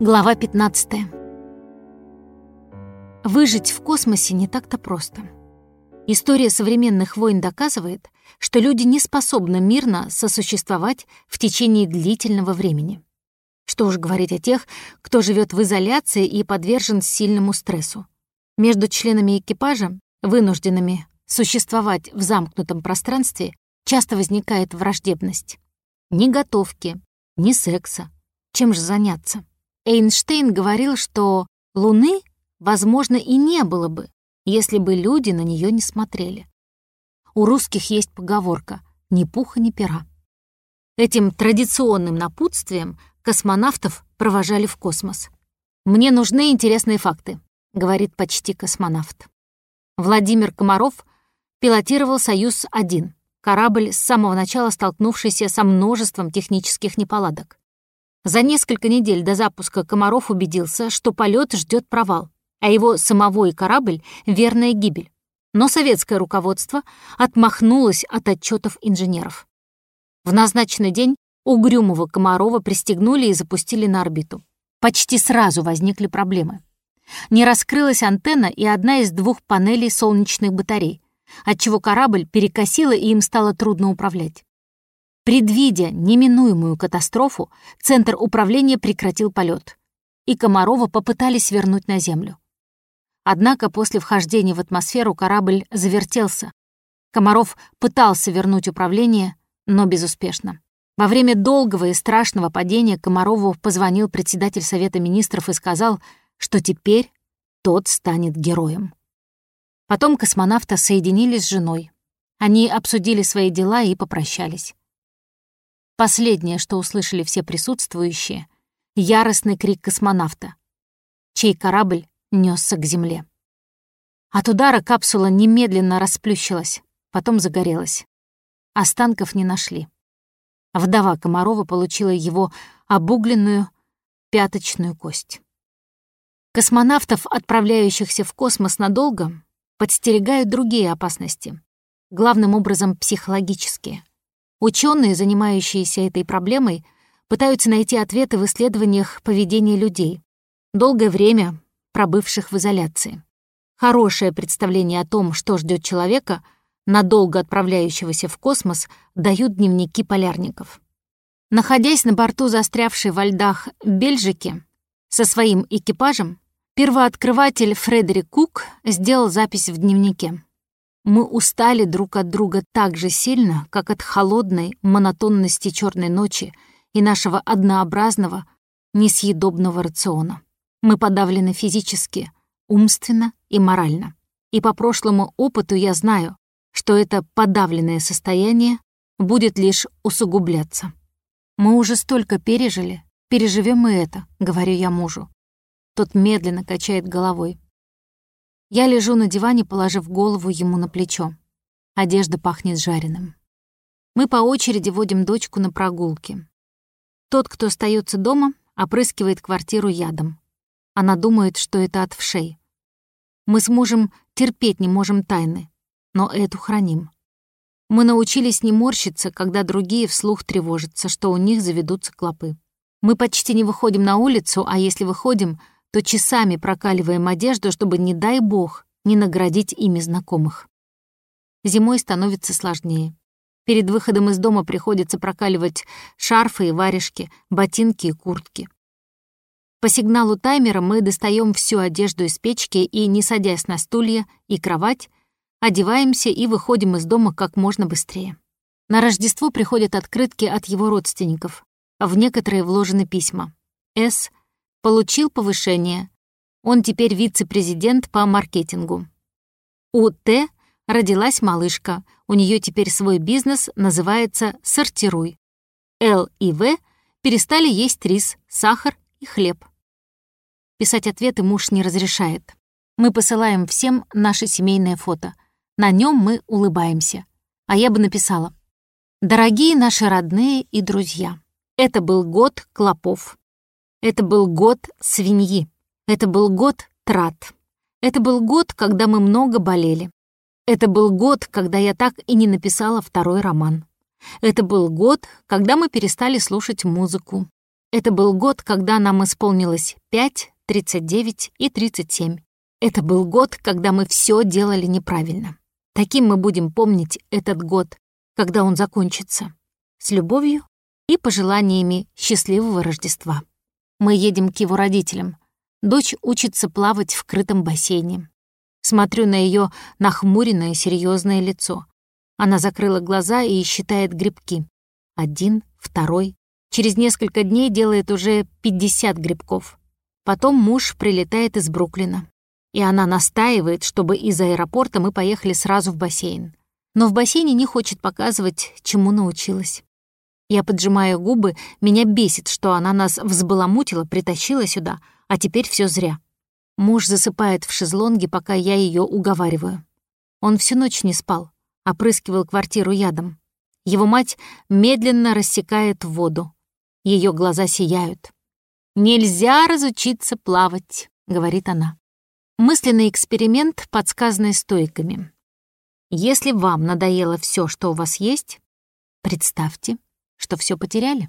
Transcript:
Глава 15. Выжить в космосе не так-то просто. История современных войн доказывает, что люди не способны мирно сосуществовать в течение длительного времени. Что уж говорить о тех, кто живет в изоляции и подвержен сильному стрессу. Между членами экипажа, вынужденными существовать в замкнутом пространстве, часто возникает враждебность. Ни готовки, ни секса. Чем же заняться? Эйнштейн говорил, что Луны, возможно, и не было бы, если бы люди на нее не смотрели. У русских есть поговорка «ни пуха, ни пера». Этим традиционным напутствием космонавтов провожали в космос. «Мне нужны интересные факты», — говорит почти космонавт. Владимир Комаров пилотировал «Союз-1», корабль с самого начала столкнувшийся со множеством технических неполадок. За несколько недель до запуска Комаров убедился, что полет ждет провал, а его самого и корабль — верная гибель. Но советское руководство отмахнулось от отчетов инженеров. В назначенный день угрюмого Комарова пристегнули и запустили на орбиту. Почти сразу возникли проблемы. Не раскрылась антенна и одна из двух панелей солнечных батарей, отчего корабль перекосило и им стало трудно управлять. Предвидя неминуемую катастрофу, Центр управления прекратил полет, и Комарова попытались вернуть на Землю. Однако после вхождения в атмосферу корабль завертелся. Комаров пытался вернуть управление, но безуспешно. Во время долгого и страшного падения Комарову позвонил председатель Совета министров и сказал, что теперь тот станет героем. Потом космонавта соединились с женой. Они обсудили свои дела и попрощались. Последнее, что услышали все присутствующие — яростный крик космонавта, чей корабль несся к земле. От удара капсула немедленно расплющилась, потом загорелась. Останков не нашли. Вдова Комарова получила его обугленную пяточную кость. Космонавтов, отправляющихся в космос надолго, подстерегают другие опасности, главным образом психологические. Ученые, занимающиеся этой проблемой, пытаются найти ответы в исследованиях поведения людей, долгое время пробывших в изоляции. Хорошее представление о том, что ждет человека, надолго отправляющегося в космос, дают дневники полярников. Находясь на борту застрявшей во льдах Бельжики со своим экипажем, первооткрыватель Фредерик Кук сделал запись в дневнике. Мы устали друг от друга так же сильно, как от холодной монотонности черной ночи и нашего однообразного, несъедобного рациона. Мы подавлены физически, умственно и морально. И по прошлому опыту я знаю, что это подавленное состояние будет лишь усугубляться. Мы уже столько пережили, переживем и это, говорю я мужу. Тот медленно качает головой. Я лежу на диване, положив голову ему на плечо. Одежда пахнет жареным. Мы по очереди водим дочку на прогулки. Тот, кто остается дома, опрыскивает квартиру ядом. Она думает, что это от вшей. Мы с мужем терпеть не можем тайны, но эту храним. Мы научились не морщиться, когда другие вслух тревожатся, что у них заведутся клопы. Мы почти не выходим на улицу, а если выходим, то часами прокаливаем одежду, чтобы, не дай бог, не наградить ими знакомых. Зимой становится сложнее. Перед выходом из дома приходится прокаливать шарфы и варежки, ботинки и куртки. По сигналу таймера мы достаем всю одежду из печки и, не садясь на стулья и кровать, одеваемся и выходим из дома как можно быстрее. На Рождество приходят открытки от его родственников. В некоторые вложены письма. С получил повышение. Он теперь вице-президент по маркетингу. У Т родилась малышка, у нее теперь свой бизнес, называется «Сортируй». Л и В перестали есть рис, сахар и хлеб. Писать ответы муж не разрешает. Мы посылаем всем наше семейное фото. На нем мы улыбаемся. А я бы написала. «Дорогие наши родные и друзья, это был год клопов. Это был год свиньи. Это был год трат. Это был год, когда мы много болели. Это был год, когда я так и не написала второй роман. Это был год, когда мы перестали слушать музыку. Это был год, когда нам исполнилось 5, 39 и 37. Это был год, когда мы все делали неправильно. Таким мы будем помнить этот год, когда он закончится. С любовью и пожеланиями счастливого Рождества. Мы едем к его родителям. Дочь учится плавать в крытом бассейне. Смотрю на ее нахмуренное серьезное лицо. Она закрыла глаза и считает грибки. Один, второй. Через несколько дней делает уже 50 грибков. Потом муж прилетает из Бруклина. И она настаивает, чтобы из аэропорта мы поехали сразу в бассейн. Но в бассейне не хочет показывать, чему научилась. Я поджимаю губы, меня бесит, что она нас взбаламутила, притащила сюда, а теперь все зря. Муж засыпает в шезлонге, пока я ее уговариваю. Он всю ночь не спал, опрыскивал квартиру ядом. Его мать медленно рассекает воду. Ее глаза сияют. «Нельзя разучиться плавать», — говорит она. Мысленный эксперимент, подсказанный стойками. Если вам надоело все, что у вас есть, представьте, что все потеряли.